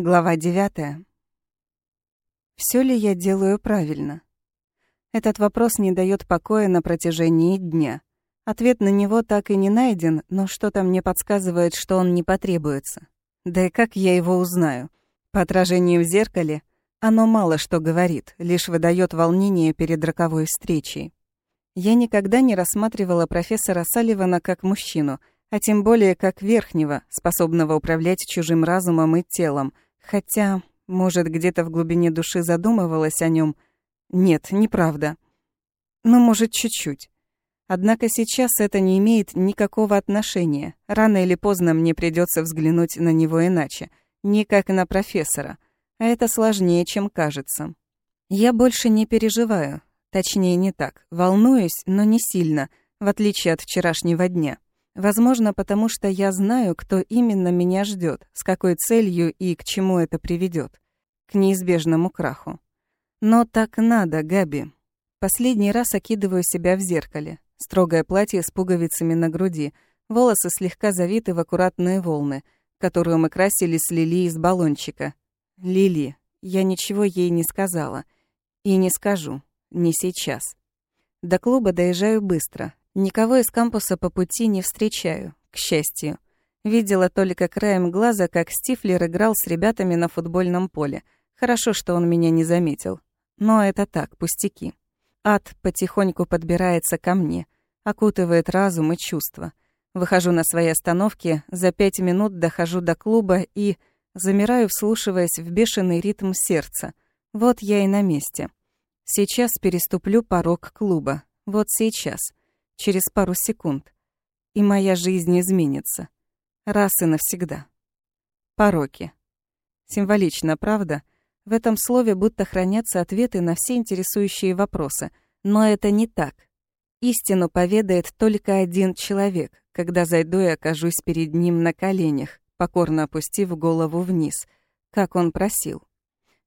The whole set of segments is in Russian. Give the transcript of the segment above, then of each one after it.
Глава 9. Все ли я делаю правильно? Этот вопрос не дает покоя на протяжении дня. Ответ на него так и не найден, но что-то мне подсказывает, что он не потребуется. Да и как я его узнаю? По отражению в зеркале оно мало что говорит, лишь выдает волнение перед роковой встречей. Я никогда не рассматривала профессора Салливана как мужчину, а тем более как верхнего, способного управлять чужим разумом и телом — Хотя, может, где-то в глубине души задумывалась о нем. Нет, неправда. Ну, может, чуть-чуть. Однако сейчас это не имеет никакого отношения. Рано или поздно мне придется взглянуть на него иначе. Не как на профессора. А это сложнее, чем кажется. Я больше не переживаю. Точнее, не так. Волнуюсь, но не сильно, в отличие от вчерашнего дня. Возможно, потому что я знаю, кто именно меня ждет, с какой целью и к чему это приведет. К неизбежному краху. Но так надо, Габи. Последний раз окидываю себя в зеркале. Строгое платье с пуговицами на груди, волосы слегка завиты в аккуратные волны, которую мы красили с Лили из баллончика. Лили. Я ничего ей не сказала. И не скажу. Не сейчас. До клуба доезжаю быстро, Никого из кампуса по пути не встречаю, к счастью. Видела только краем глаза, как Стифлер играл с ребятами на футбольном поле. Хорошо, что он меня не заметил. Но это так, пустяки. Ад потихоньку подбирается ко мне, окутывает разум и чувства. Выхожу на своей остановке, за пять минут дохожу до клуба и замираю, вслушиваясь в бешеный ритм сердца. Вот я и на месте. Сейчас переступлю порог клуба. Вот сейчас через пару секунд, и моя жизнь изменится. Раз и навсегда. Пороки. Символично, правда? В этом слове будто хранятся ответы на все интересующие вопросы. Но это не так. Истину поведает только один человек, когда зайду и окажусь перед ним на коленях, покорно опустив голову вниз, как он просил.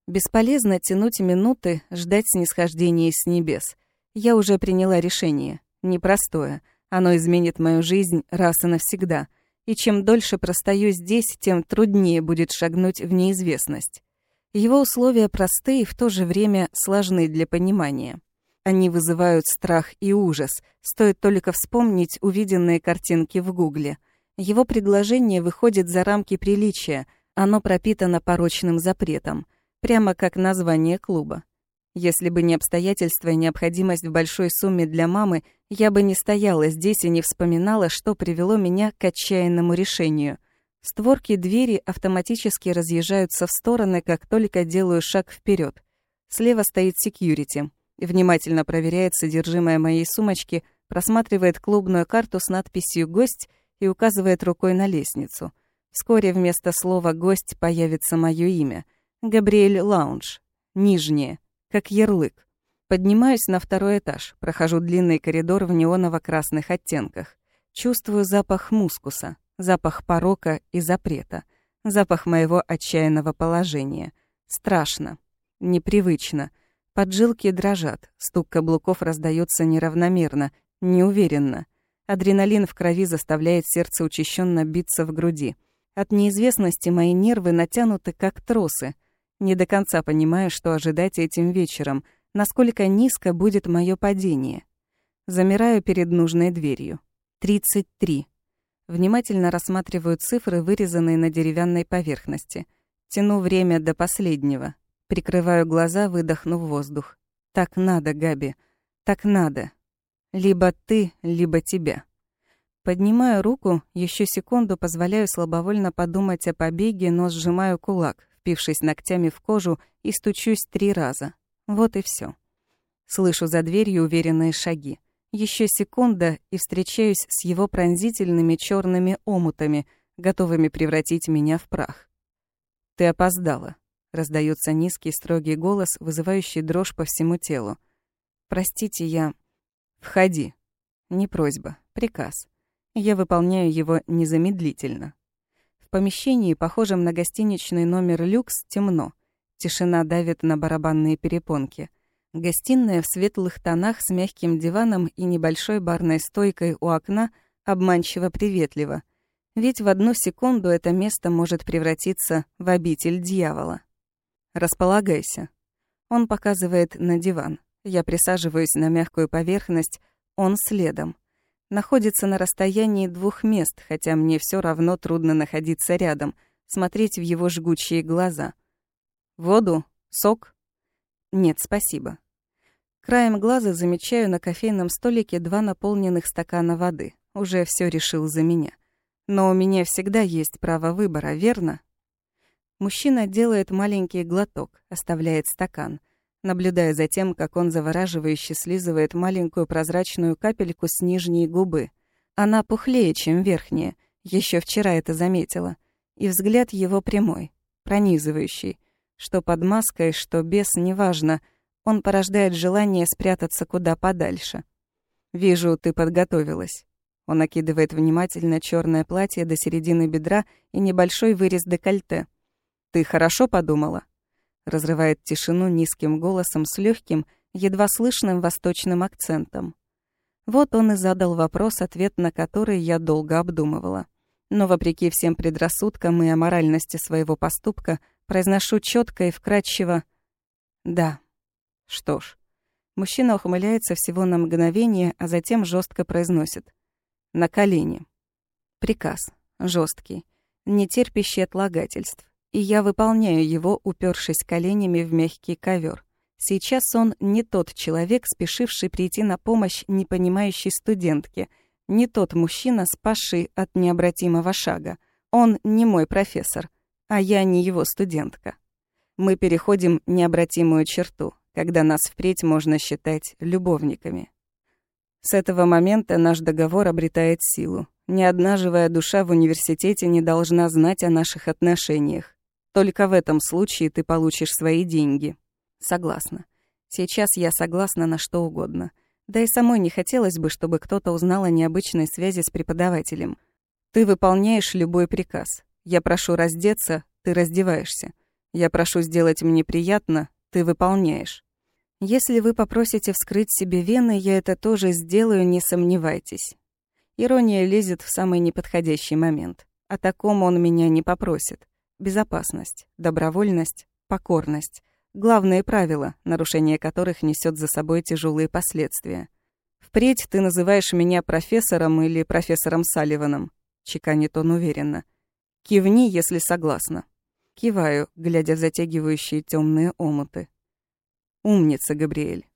Бесполезно тянуть минуты, ждать снисхождения с небес. Я уже приняла решение непростое. Оно изменит мою жизнь раз и навсегда. И чем дольше простою здесь, тем труднее будет шагнуть в неизвестность. Его условия просты и в то же время сложны для понимания. Они вызывают страх и ужас, стоит только вспомнить увиденные картинки в Гугле. Его предложение выходит за рамки приличия, оно пропитано порочным запретом, прямо как название клуба. Если бы не обстоятельства и необходимость в большой сумме для мамы, я бы не стояла здесь и не вспоминала, что привело меня к отчаянному решению. Створки двери автоматически разъезжаются в стороны, как только делаю шаг вперед. Слева стоит секьюрити. Внимательно проверяет содержимое моей сумочки, просматривает клубную карту с надписью «Гость» и указывает рукой на лестницу. Вскоре вместо слова «гость» появится мое имя. Габриэль Лаунж. Нижнее как ярлык. Поднимаюсь на второй этаж, прохожу длинный коридор в неоново-красных оттенках. Чувствую запах мускуса, запах порока и запрета, запах моего отчаянного положения. Страшно, непривычно. Поджилки дрожат, стук каблуков раздается неравномерно, неуверенно. Адреналин в крови заставляет сердце учащенно биться в груди. От неизвестности мои нервы натянуты как тросы — не до конца понимаю, что ожидать этим вечером, насколько низко будет мое падение. Замираю перед нужной дверью. 33. Внимательно рассматриваю цифры, вырезанные на деревянной поверхности. Тяну время до последнего. Прикрываю глаза, выдохнув воздух. Так надо, Габи. Так надо. Либо ты, либо тебя. Поднимаю руку, еще секунду позволяю слабовольно подумать о побеге, но сжимаю кулак, впившись ногтями в кожу, и стучусь три раза. Вот и все. Слышу за дверью уверенные шаги. Еще секунда, и встречаюсь с его пронзительными черными омутами, готовыми превратить меня в прах. «Ты опоздала», — раздается низкий строгий голос, вызывающий дрожь по всему телу. «Простите, я...» «Входи». Не просьба, приказ. Я выполняю его незамедлительно помещении, похожем на гостиничный номер люкс, темно. Тишина давит на барабанные перепонки. Гостиная в светлых тонах с мягким диваном и небольшой барной стойкой у окна обманчиво приветлива. Ведь в одну секунду это место может превратиться в обитель дьявола. «Располагайся». Он показывает на диван. Я присаживаюсь на мягкую поверхность, он следом. Находится на расстоянии двух мест, хотя мне все равно трудно находиться рядом, смотреть в его жгучие глаза. «Воду? Сок?» «Нет, спасибо». Краем глаза замечаю на кофейном столике два наполненных стакана воды. Уже все решил за меня. Но у меня всегда есть право выбора, верно? Мужчина делает маленький глоток, оставляет стакан, наблюдая за тем, как он завораживающе слизывает маленькую прозрачную капельку с нижней губы. Она пухлее, чем верхняя. Еще вчера это заметила. И взгляд его прямой, пронизывающий. Что под маской, что без, неважно — он порождает желание спрятаться куда подальше. «Вижу, ты подготовилась». Он накидывает внимательно черное платье до середины бедра и небольшой вырез декольте. «Ты хорошо подумала?» Разрывает тишину низким голосом с легким, едва слышным восточным акцентом. Вот он и задал вопрос, ответ на который я долго обдумывала. Но вопреки всем предрассудкам и аморальности своего поступка, произношу четко и вкрадчиво «да». Что ж. Мужчина ухмыляется всего на мгновение, а затем жестко произносит. На колени. Приказ. жесткий, не терпящий отлагательств. И я выполняю его, упершись коленями в мягкий ковер. Сейчас он не тот человек, спешивший прийти на помощь непонимающей студентке, не тот мужчина, спасший от необратимого шага. Он не мой профессор, а я не его студентка. Мы переходим необратимую черту когда нас впредь можно считать любовниками. С этого момента наш договор обретает силу. Ни одна живая душа в университете не должна знать о наших отношениях. Только в этом случае ты получишь свои деньги. Согласна. Сейчас я согласна на что угодно. Да и самой не хотелось бы, чтобы кто-то узнал о необычной связи с преподавателем. Ты выполняешь любой приказ. Я прошу раздеться, ты раздеваешься. Я прошу сделать мне приятно, ты выполняешь. Если вы попросите вскрыть себе вены, я это тоже сделаю, не сомневайтесь. Ирония лезет в самый неподходящий момент. О таком он меня не попросит. Безопасность, добровольность, покорность. Главные правила, нарушение которых несет за собой тяжелые последствия. «Впредь ты называешь меня профессором или профессором Салливаном», — чеканит он уверенно. «Кивни, если согласна». Киваю, глядя в затягивающие темные омуты. Умница, Габриэль.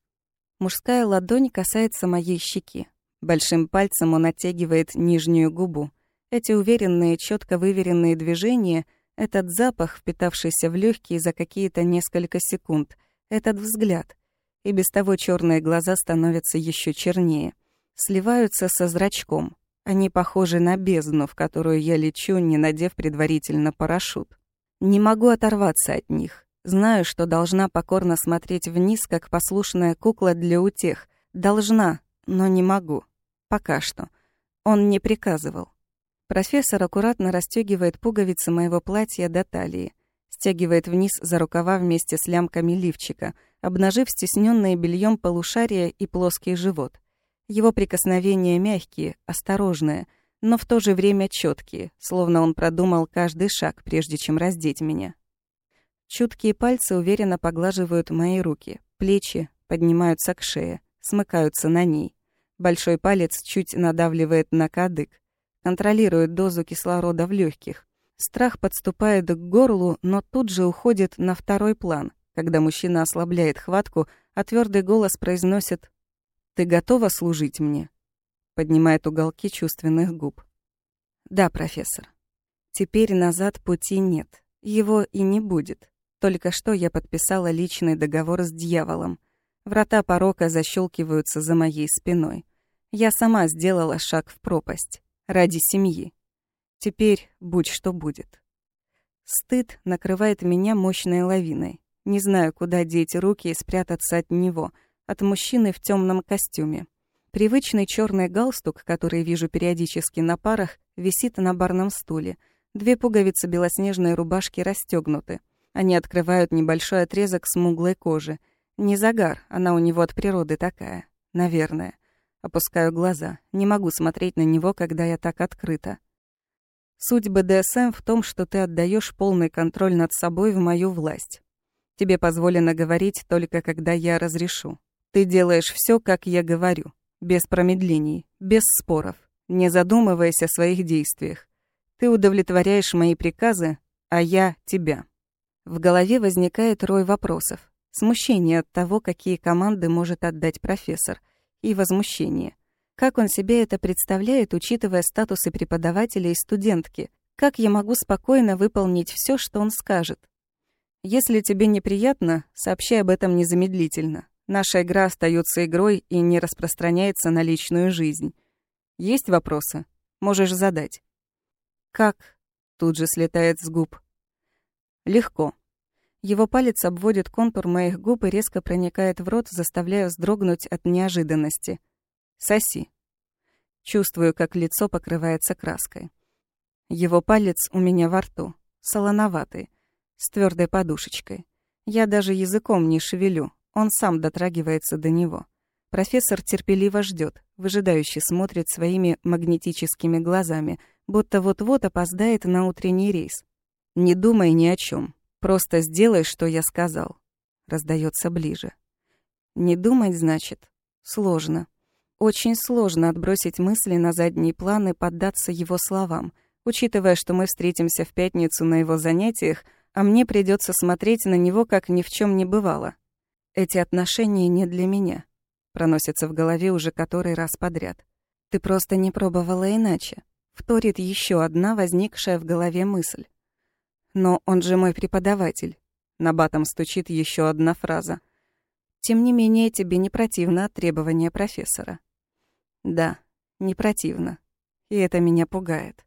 Мужская ладонь касается моей щеки. Большим пальцем он оттягивает нижнюю губу. Эти уверенные, четко выверенные движения, этот запах, впитавшийся в легкие за какие-то несколько секунд, этот взгляд. И без того черные глаза становятся еще чернее. Сливаются со зрачком. Они похожи на бездну, в которую я лечу, не надев предварительно парашют. Не могу оторваться от них. Знаю, что должна покорно смотреть вниз, как послушная кукла для утех. Должна, но не могу. Пока что. Он не приказывал. Профессор аккуратно расстегивает пуговицы моего платья до талии. Стягивает вниз за рукава вместе с лямками лифчика, обнажив стесненные бельем полушария и плоский живот. Его прикосновения мягкие, осторожные — но в то же время четкие, словно он продумал каждый шаг, прежде чем раздеть меня. Чуткие пальцы уверенно поглаживают мои руки, плечи поднимаются к шее, смыкаются на ней. Большой палец чуть надавливает на кадык, контролирует дозу кислорода в легких. Страх подступает к горлу, но тут же уходит на второй план, когда мужчина ослабляет хватку, а твердый голос произносит «Ты готова служить мне?» поднимает уголки чувственных губ. Да, профессор. Теперь назад пути нет. Его и не будет. Только что я подписала личный договор с дьяволом. Врата порока защелкиваются за моей спиной. Я сама сделала шаг в пропасть. Ради семьи. Теперь будь что будет. Стыд накрывает меня мощной лавиной. Не знаю, куда деть руки и спрятаться от него, от мужчины в темном костюме. Привычный черный галстук, который вижу периодически на парах, висит на барном стуле. Две пуговицы белоснежной рубашки расстегнуты. Они открывают небольшой отрезок смуглой кожи. Не загар, она у него от природы такая. Наверное. Опускаю глаза. Не могу смотреть на него, когда я так открыта. Суть БДСМ в том, что ты отдаешь полный контроль над собой в мою власть. Тебе позволено говорить только когда я разрешу. Ты делаешь все, как я говорю, без промедлений, без споров, не задумываясь о своих действиях. Ты удовлетворяешь мои приказы, а я — тебя. В голове возникает рой вопросов. Смущение от того, какие команды может отдать профессор, и возмущение. Как он себе это представляет, учитывая статусы преподавателя и студентки? Как я могу спокойно выполнить все, что он скажет? Если тебе неприятно, сообщай об этом незамедлительно. Наша игра остается игрой и не распространяется на личную жизнь. Есть вопросы? Можешь задать. Как? Тут же слетает с губ. Легко. Его палец обводит контур моих губ и резко проникает в рот, заставляя вздрогнуть от неожиданности. Соси. Чувствую, как лицо покрывается краской. Его палец у меня во рту, солоноватый, с твердой подушечкой. Я даже языком не шевелю, он сам дотрагивается до него. Профессор терпеливо ждет, выжидающе смотрит своими магнетическими глазами, будто вот-вот опоздает на утренний рейс. «Не думай ни о чем. Просто сделай, что я сказал. Раздается ближе. Не думать, значит, сложно. Очень сложно отбросить мысли на задний план и поддаться его словам, учитывая, что мы встретимся в пятницу на его занятиях, а мне придется смотреть на него, как ни в чем не бывало. Эти отношения не для меня. Проносится в голове уже который раз подряд. Ты просто не пробовала иначе. Вторит еще одна возникшая в голове мысль. Но он же мой преподаватель. На батом стучит еще одна фраза. Тем не менее, тебе не противно от требования профессора. Да, не противно. И это меня пугает.